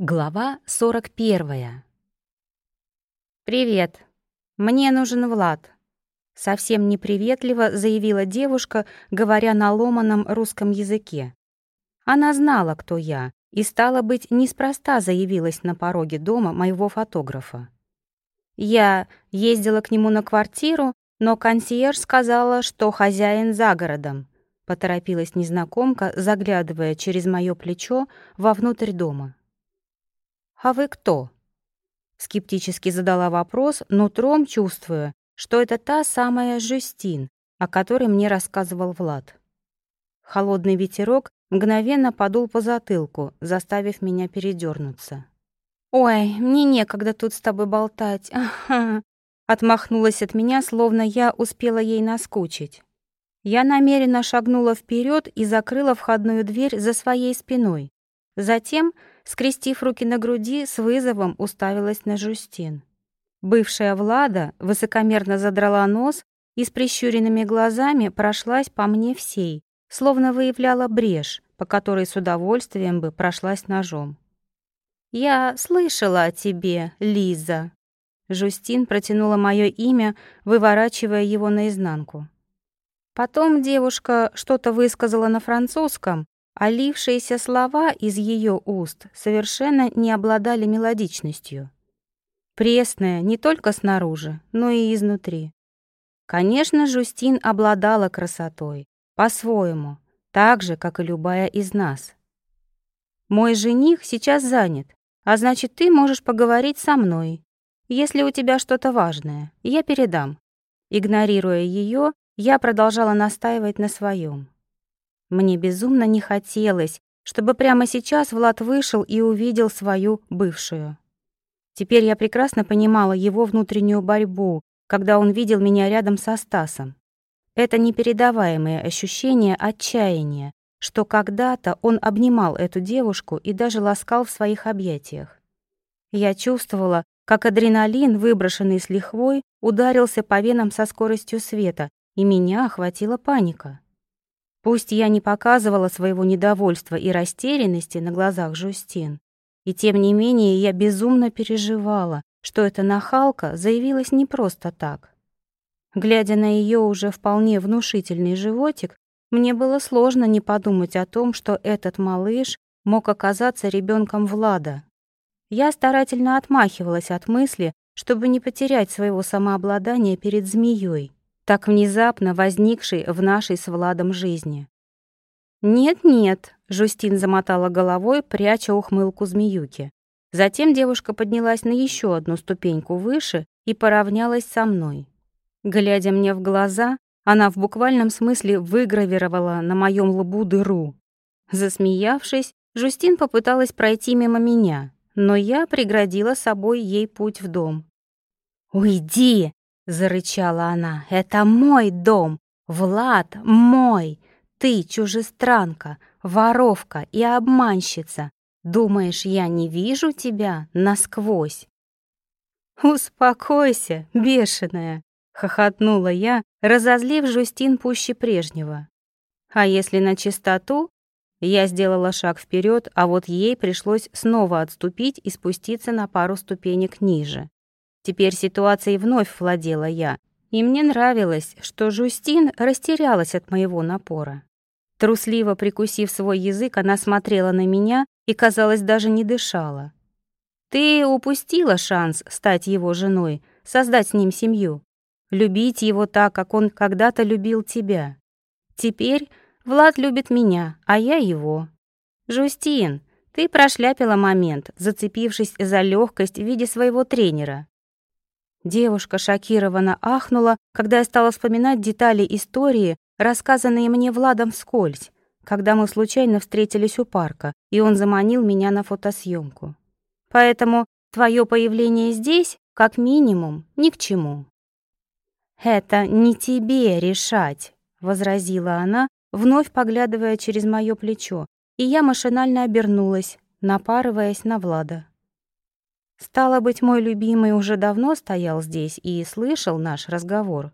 Глава 41. «Привет. Мне нужен Влад», — совсем неприветливо заявила девушка, говоря на ломаном русском языке. Она знала, кто я, и, стало быть, неспроста заявилась на пороге дома моего фотографа. Я ездила к нему на квартиру, но консьерж сказала, что хозяин за городом, поторопилась незнакомка, заглядывая через моё плечо вовнутрь дома. «А вы кто?» Скептически задала вопрос, нутром чувствуя, что это та самая Жюстин, о которой мне рассказывал Влад. Холодный ветерок мгновенно подул по затылку, заставив меня передернуться. «Ой, мне некогда тут с тобой болтать, ага», отмахнулась от меня, словно я успела ей наскучить. Я намеренно шагнула вперед и закрыла входную дверь за своей спиной. Затем скрестив руки на груди, с вызовом уставилась на Жустин. Бывшая Влада высокомерно задрала нос и с прищуренными глазами прошлась по мне всей, словно выявляла брешь, по которой с удовольствием бы прошлась ножом. «Я слышала о тебе, Лиза». Жустин протянула мое имя, выворачивая его наизнанку. Потом девушка что-то высказала на французском, а лившиеся слова из ее уст совершенно не обладали мелодичностью. Пресная не только снаружи, но и изнутри. Конечно, Жустин обладала красотой, по-своему, так же, как и любая из нас. «Мой жених сейчас занят, а значит, ты можешь поговорить со мной. Если у тебя что-то важное, я передам». Игнорируя ее, я продолжала настаивать на своем. Мне безумно не хотелось, чтобы прямо сейчас Влад вышел и увидел свою бывшую. Теперь я прекрасно понимала его внутреннюю борьбу, когда он видел меня рядом со Стасом. Это непередаваемое ощущение отчаяния, что когда-то он обнимал эту девушку и даже ласкал в своих объятиях. Я чувствовала, как адреналин, выброшенный с лихвой, ударился по венам со скоростью света, и меня охватила паника. Пусть я не показывала своего недовольства и растерянности на глазах Жустин, и тем не менее я безумно переживала, что эта нахалка заявилась не просто так. Глядя на ее уже вполне внушительный животик, мне было сложно не подумать о том, что этот малыш мог оказаться ребенком Влада. Я старательно отмахивалась от мысли, чтобы не потерять своего самообладания перед змеей так внезапно возникшей в нашей с Владом жизни. «Нет-нет», — Жустин замотала головой, пряча ухмылку змеюки. Затем девушка поднялась на еще одну ступеньку выше и поравнялась со мной. Глядя мне в глаза, она в буквальном смысле выгравировала на моем лбу дыру. Засмеявшись, Жустин попыталась пройти мимо меня, но я преградила собой ей путь в дом. «Уйди!» Зарычала она. Это мой дом. Влад мой. Ты чужестранка, воровка и обманщица. Думаешь, я не вижу тебя насквозь? Успокойся, бешеная, хохотнула я, разозлив Жустин пуще прежнего. А если на чистоту? Я сделала шаг вперед, а вот ей пришлось снова отступить и спуститься на пару ступенек ниже. Теперь ситуацией вновь владела я, и мне нравилось, что Жустин растерялась от моего напора. Трусливо прикусив свой язык, она смотрела на меня и, казалось, даже не дышала. «Ты упустила шанс стать его женой, создать с ним семью, любить его так, как он когда-то любил тебя. Теперь Влад любит меня, а я его. Жустин, ты прошляпила момент, зацепившись за легкость в виде своего тренера. Девушка шокированно ахнула, когда я стала вспоминать детали истории, рассказанные мне Владом вскользь, когда мы случайно встретились у парка, и он заманил меня на фотосъемку. Поэтому твое появление здесь, как минимум, ни к чему. «Это не тебе решать», — возразила она, вновь поглядывая через мое плечо, и я машинально обернулась, напарываясь на Влада. Стало быть, мой любимый уже давно стоял здесь и слышал наш разговор.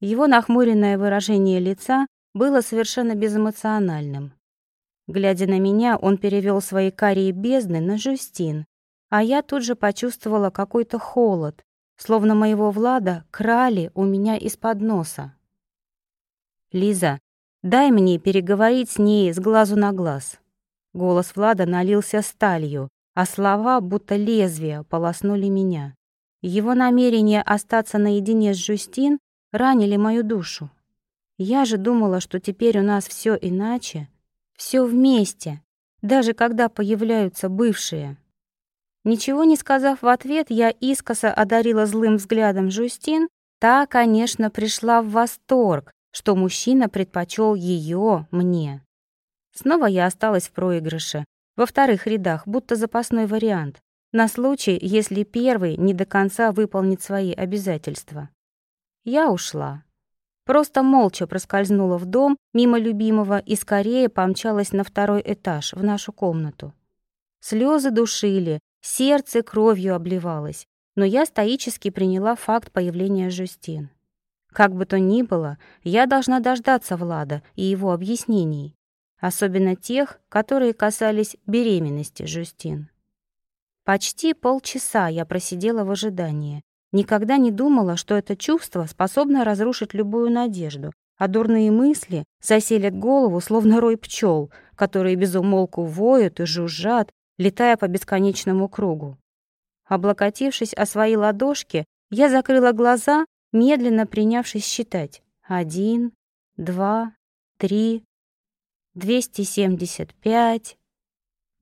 Его нахмуренное выражение лица было совершенно безэмоциональным. Глядя на меня, он перевел свои карие бездны на Жюстин, а я тут же почувствовала какой-то холод, словно моего Влада крали у меня из-под носа. «Лиза, дай мне переговорить с ней с глазу на глаз». Голос Влада налился сталью, а слова, будто лезвия, полоснули меня. Его намерение остаться наедине с Жюстин ранили мою душу. Я же думала, что теперь у нас все иначе, все вместе, даже когда появляются бывшие. Ничего не сказав в ответ, я искоса одарила злым взглядом Жюстин. Та, конечно, пришла в восторг, что мужчина предпочел ее мне. Снова я осталась в проигрыше, во вторых рядах, будто запасной вариант, на случай, если первый не до конца выполнит свои обязательства. Я ушла. Просто молча проскользнула в дом мимо любимого и скорее помчалась на второй этаж, в нашу комнату. Слезы душили, сердце кровью обливалось, но я стоически приняла факт появления Жюстин. Как бы то ни было, я должна дождаться Влада и его объяснений особенно тех, которые касались беременности Жюстин. Почти полчаса я просидела в ожидании. Никогда не думала, что это чувство способно разрушить любую надежду, а дурные мысли заселят голову, словно рой пчел, которые безумолку воют и жужжат, летая по бесконечному кругу. Облокотившись о свои ладошки, я закрыла глаза, медленно принявшись считать. Один, два, три, 275.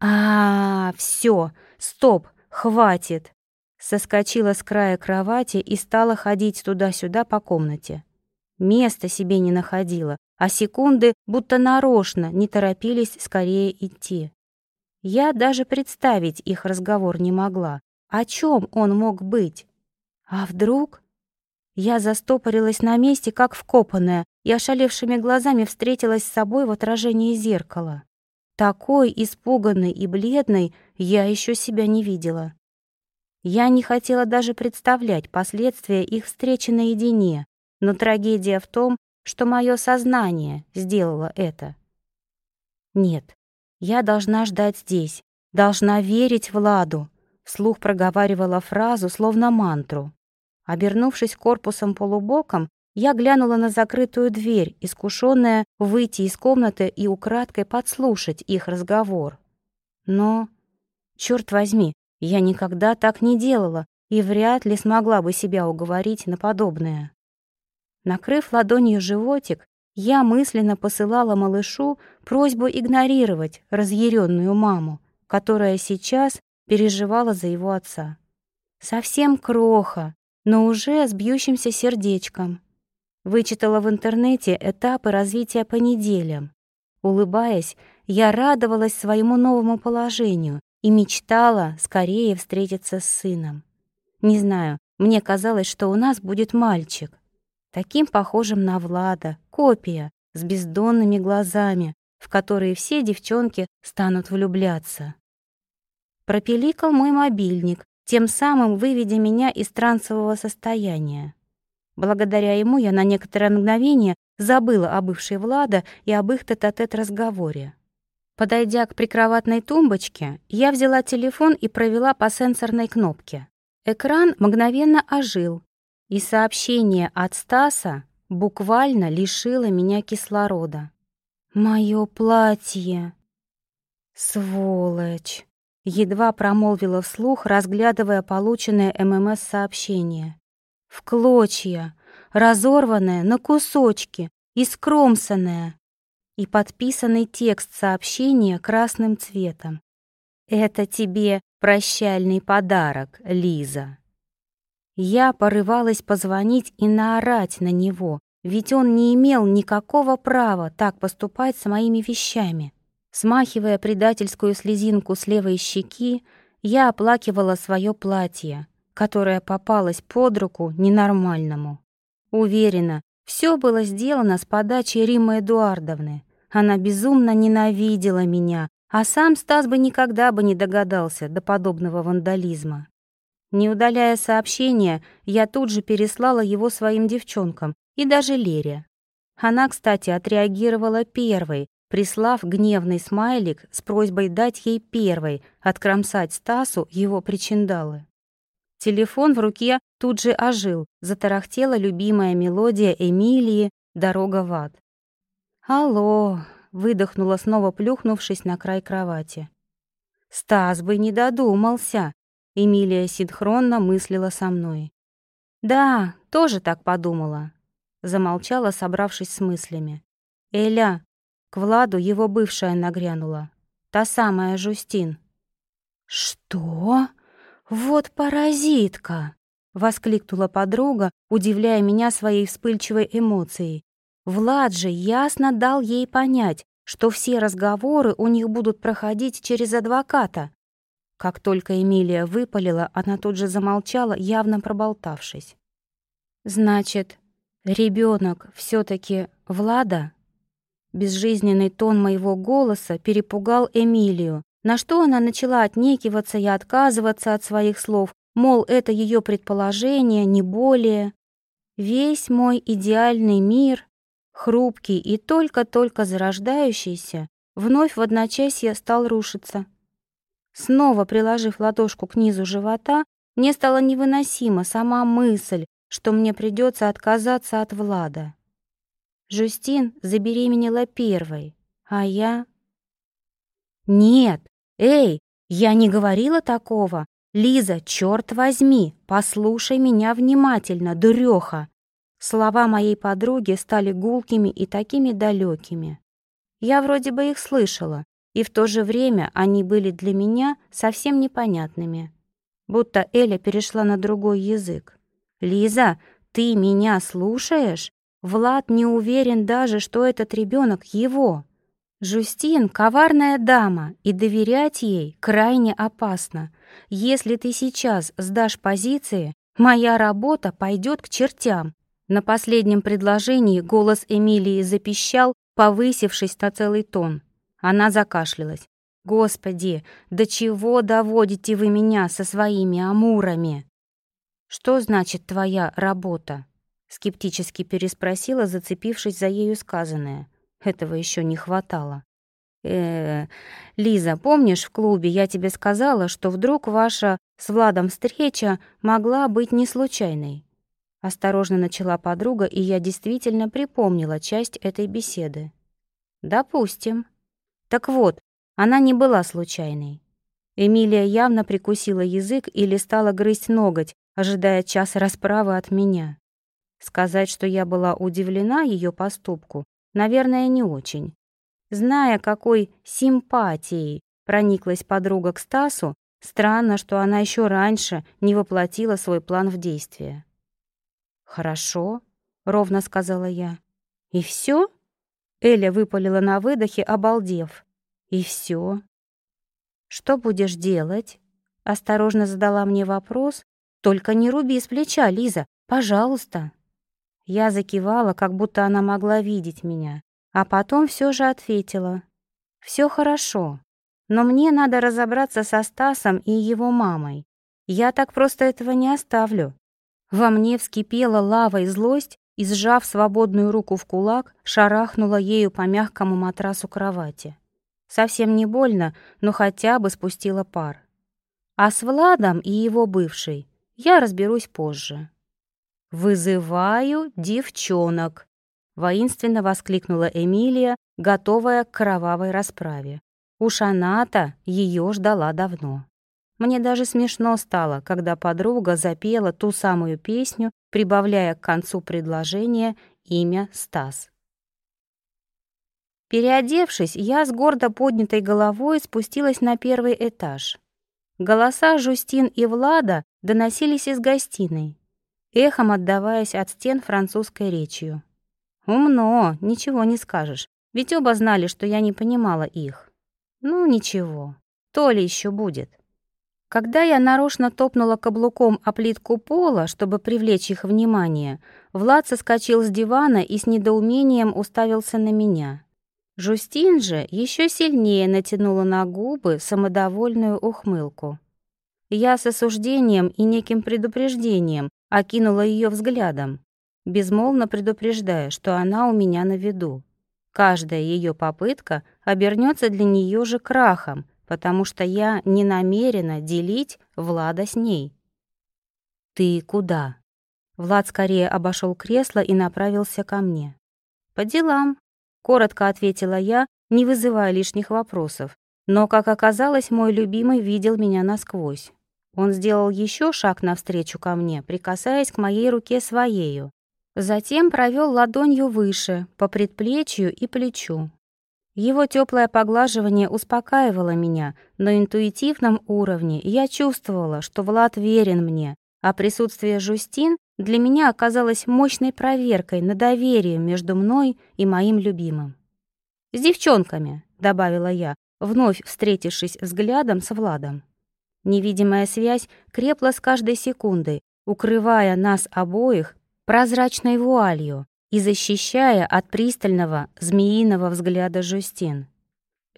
А, все, стоп, хватит. Соскочила с края кровати и стала ходить туда-сюда по комнате. Места себе не находила, а секунды будто нарочно не торопились скорее идти. Я даже представить их разговор не могла. О чем он мог быть? А вдруг? Я застопорилась на месте, как вкопанная, и ошалевшими глазами встретилась с собой в отражении зеркала. Такой испуганной и бледной я еще себя не видела. Я не хотела даже представлять последствия их встречи наедине, но трагедия в том, что мое сознание сделало это. Нет, я должна ждать здесь, должна верить Владу, вслух проговаривала фразу, словно мантру. Обернувшись корпусом полубоком, я глянула на закрытую дверь, искушенная выйти из комнаты и украдкой подслушать их разговор. Но, черт возьми, я никогда так не делала и вряд ли смогла бы себя уговорить на подобное. Накрыв ладонью животик, я мысленно посылала малышу просьбу игнорировать разъяренную маму, которая сейчас переживала за его отца. Совсем кроха, но уже с бьющимся сердечком. Вычитала в интернете этапы развития по неделям. Улыбаясь, я радовалась своему новому положению и мечтала скорее встретиться с сыном. Не знаю, мне казалось, что у нас будет мальчик. Таким похожим на Влада, копия, с бездонными глазами, в которые все девчонки станут влюбляться. Пропиликал мой мобильник, тем самым выведя меня из трансового состояния. Благодаря ему я на некоторое мгновение забыла о бывшей Влада и об их тет-а-тет разговоре. Подойдя к прикроватной тумбочке, я взяла телефон и провела по сенсорной кнопке. Экран мгновенно ожил, и сообщение от Стаса буквально лишило меня кислорода. «Моё платье!» «Сволочь!» Едва промолвила вслух, разглядывая полученное ММС-сообщение. В клочья, разорванное на кусочки и. И подписанный текст сообщения красным цветом. «Это тебе прощальный подарок, Лиза». Я порывалась позвонить и наорать на него, ведь он не имел никакого права так поступать с моими вещами. Смахивая предательскую слезинку с левой щеки, я оплакивала свое платье, которое попалось под руку ненормальному. Уверена, все было сделано с подачи Риммы Эдуардовны. Она безумно ненавидела меня, а сам Стас бы никогда бы не догадался до подобного вандализма. Не удаляя сообщение, я тут же переслала его своим девчонкам и даже Лере. Она, кстати, отреагировала первой, прислав гневный смайлик с просьбой дать ей первой откромсать Стасу его причиндалы. Телефон в руке тут же ожил, затарахтела любимая мелодия Эмилии «Дорога в ад». «Алло!» — выдохнула, снова плюхнувшись на край кровати. «Стас бы не додумался!» — Эмилия синхронно мыслила со мной. «Да, тоже так подумала», — замолчала, собравшись с мыслями. «Эля!» — к Владу его бывшая нагрянула. «Та самая Жустин». «Что?» «Вот паразитка!» — воскликнула подруга, удивляя меня своей вспыльчивой эмоцией. Влад же ясно дал ей понять, что все разговоры у них будут проходить через адвоката. Как только Эмилия выпалила, она тут же замолчала, явно проболтавшись. «Значит, ребенок все таки Влада?» Безжизненный тон моего голоса перепугал Эмилию, на что она начала отнекиваться и отказываться от своих слов, мол, это ее предположение, не более. Весь мой идеальный мир, хрупкий и только-только зарождающийся, вновь в одночасье стал рушиться. Снова приложив ладошку к низу живота, мне стало невыносима сама мысль, что мне придется отказаться от Влада. Жустин забеременела первой, а я... Нет, «Эй, я не говорила такого! Лиза, черт возьми, послушай меня внимательно, дуреха!» Слова моей подруги стали гулкими и такими далекими. Я вроде бы их слышала, и в то же время они были для меня совсем непонятными. Будто Эля перешла на другой язык. «Лиза, ты меня слушаешь? Влад не уверен даже, что этот ребенок его». Жустин — коварная дама, и доверять ей крайне опасно. Если ты сейчас сдашь позиции, моя работа пойдет к чертям. На последнем предложении голос Эмилии запищал, повысившись на целый тон. Она закашлялась. «Господи, до чего доводите вы меня со своими амурами?» «Что значит твоя работа?» Скептически переспросила, зацепившись за ею сказанное. Этого еще не хватало. Э, -э Лиза, помнишь, в клубе я тебе сказала, что вдруг ваша с Владом встреча могла быть не случайной? Осторожно начала подруга, и я действительно припомнила часть этой беседы. Допустим. Так вот, она не была случайной. Эмилия явно прикусила язык или стала грызть ноготь, ожидая час расправы от меня. Сказать, что я была удивлена ее поступку, Наверное, не очень. Зная, какой симпатией прониклась подруга к Стасу, странно, что она еще раньше не воплотила свой план в действие. «Хорошо», — ровно сказала я. «И все? Эля выпалила на выдохе, обалдев. «И все. «Что будешь делать?» — осторожно задала мне вопрос. «Только не руби с плеча, Лиза, пожалуйста». Я закивала, как будто она могла видеть меня, а потом все же ответила. «Все хорошо, но мне надо разобраться со Стасом и его мамой. Я так просто этого не оставлю». Во мне вскипела лава и злость, и, сжав свободную руку в кулак, шарахнула ею по мягкому матрасу кровати. Совсем не больно, но хотя бы спустила пар. А с Владом и его бывшей я разберусь позже. «Вызываю девчонок!» — воинственно воскликнула Эмилия, готовая к кровавой расправе. Уж она-то ее ждала давно. Мне даже смешно стало, когда подруга запела ту самую песню, прибавляя к концу предложения имя Стас. Переодевшись, я с гордо поднятой головой спустилась на первый этаж. Голоса Жустин и Влада доносились из гостиной эхом отдаваясь от стен французской речью. «Умно, ничего не скажешь, ведь оба знали, что я не понимала их. Ну, ничего, то ли еще будет». Когда я нарочно топнула каблуком о плитку пола, чтобы привлечь их внимание, Влад соскочил с дивана и с недоумением уставился на меня. Жустин же еще сильнее натянула на губы самодовольную ухмылку. Я с осуждением и неким предупреждением окинула ее взглядом, безмолвно предупреждая, что она у меня на виду. Каждая ее попытка обернется для нее же крахом, потому что я не намерена делить Влада с ней. «Ты куда?» Влад скорее обошел кресло и направился ко мне. «По делам», — коротко ответила я, не вызывая лишних вопросов. Но, как оказалось, мой любимый видел меня насквозь. Он сделал еще шаг навстречу ко мне, прикасаясь к моей руке своею. Затем провел ладонью выше, по предплечью и плечу. Его теплое поглаживание успокаивало меня, на интуитивном уровне я чувствовала, что Влад верен мне, а присутствие Жустин для меня оказалось мощной проверкой на доверие между мной и моим любимым. «С девчонками», — добавила я, вновь встретившись взглядом с Владом. Невидимая связь крепла с каждой секундой, укрывая нас обоих прозрачной вуалью и защищая от пристального змеиного взгляда Жустин.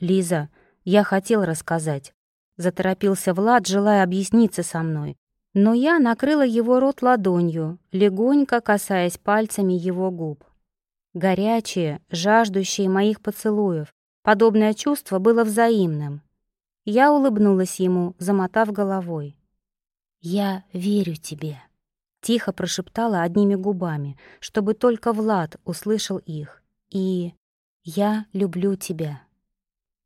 «Лиза, я хотел рассказать», — заторопился Влад, желая объясниться со мной. Но я накрыла его рот ладонью, легонько касаясь пальцами его губ. Горячие, жаждущие моих поцелуев, Подобное чувство было взаимным. Я улыбнулась ему, замотав головой. «Я верю тебе», — тихо прошептала одними губами, чтобы только Влад услышал их. «И я люблю тебя».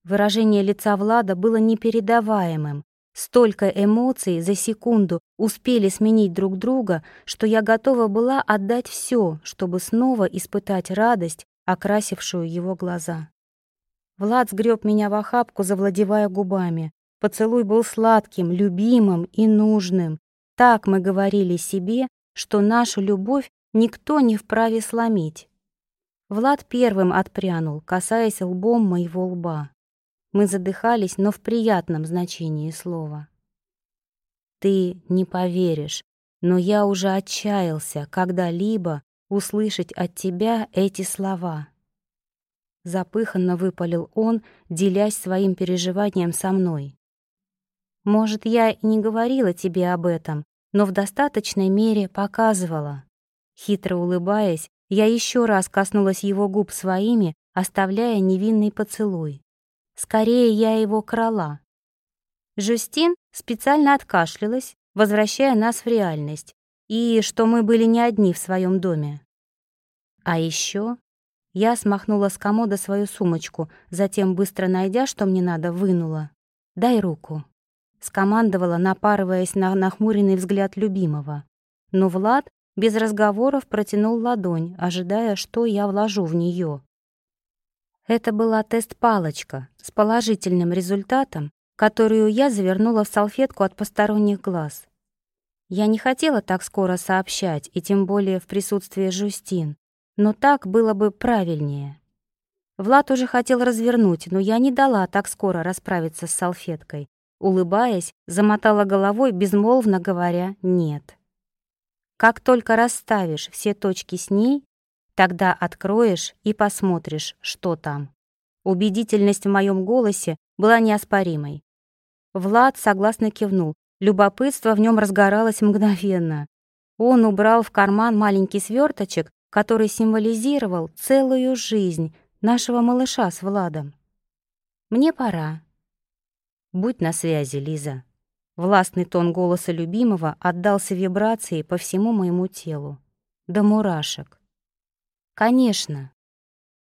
Выражение лица Влада было непередаваемым. Столько эмоций за секунду успели сменить друг друга, что я готова была отдать все, чтобы снова испытать радость, окрасившую его глаза. Влад сгреб меня в охапку, завладевая губами. Поцелуй был сладким, любимым и нужным. Так мы говорили себе, что нашу любовь никто не вправе сломить. Влад первым отпрянул, касаясь лбом моего лба. Мы задыхались, но в приятном значении слова. «Ты не поверишь, но я уже отчаялся когда-либо услышать от тебя эти слова». Запыханно выпалил он, делясь своим переживанием со мной. «Может, я и не говорила тебе об этом, но в достаточной мере показывала». Хитро улыбаясь, я еще раз коснулась его губ своими, оставляя невинный поцелуй. Скорее я его крала. Жюстин специально откашлялась, возвращая нас в реальность, и что мы были не одни в своем доме. А еще я смахнула с комода свою сумочку, затем, быстро найдя, что мне надо, вынула. «Дай руку», — скомандовала, напарываясь на нахмуренный взгляд любимого. Но Влад без разговоров протянул ладонь, ожидая, что я вложу в нее. Это была тест-палочка с положительным результатом, которую я завернула в салфетку от посторонних глаз. Я не хотела так скоро сообщать, и тем более в присутствии Жустин, но так было бы правильнее. Влад уже хотел развернуть, но я не дала так скоро расправиться с салфеткой. Улыбаясь, замотала головой, безмолвно говоря «нет». Как только расставишь все точки с ней, тогда откроешь и посмотришь, что там. Убедительность в моем голосе была неоспоримой. Влад согласно кивнул. Любопытство в нем разгоралось мгновенно. Он убрал в карман маленький сверточек который символизировал целую жизнь нашего малыша с Владом. «Мне пора». «Будь на связи, Лиза». Властный тон голоса любимого отдался вибрации по всему моему телу. До мурашек. «Конечно».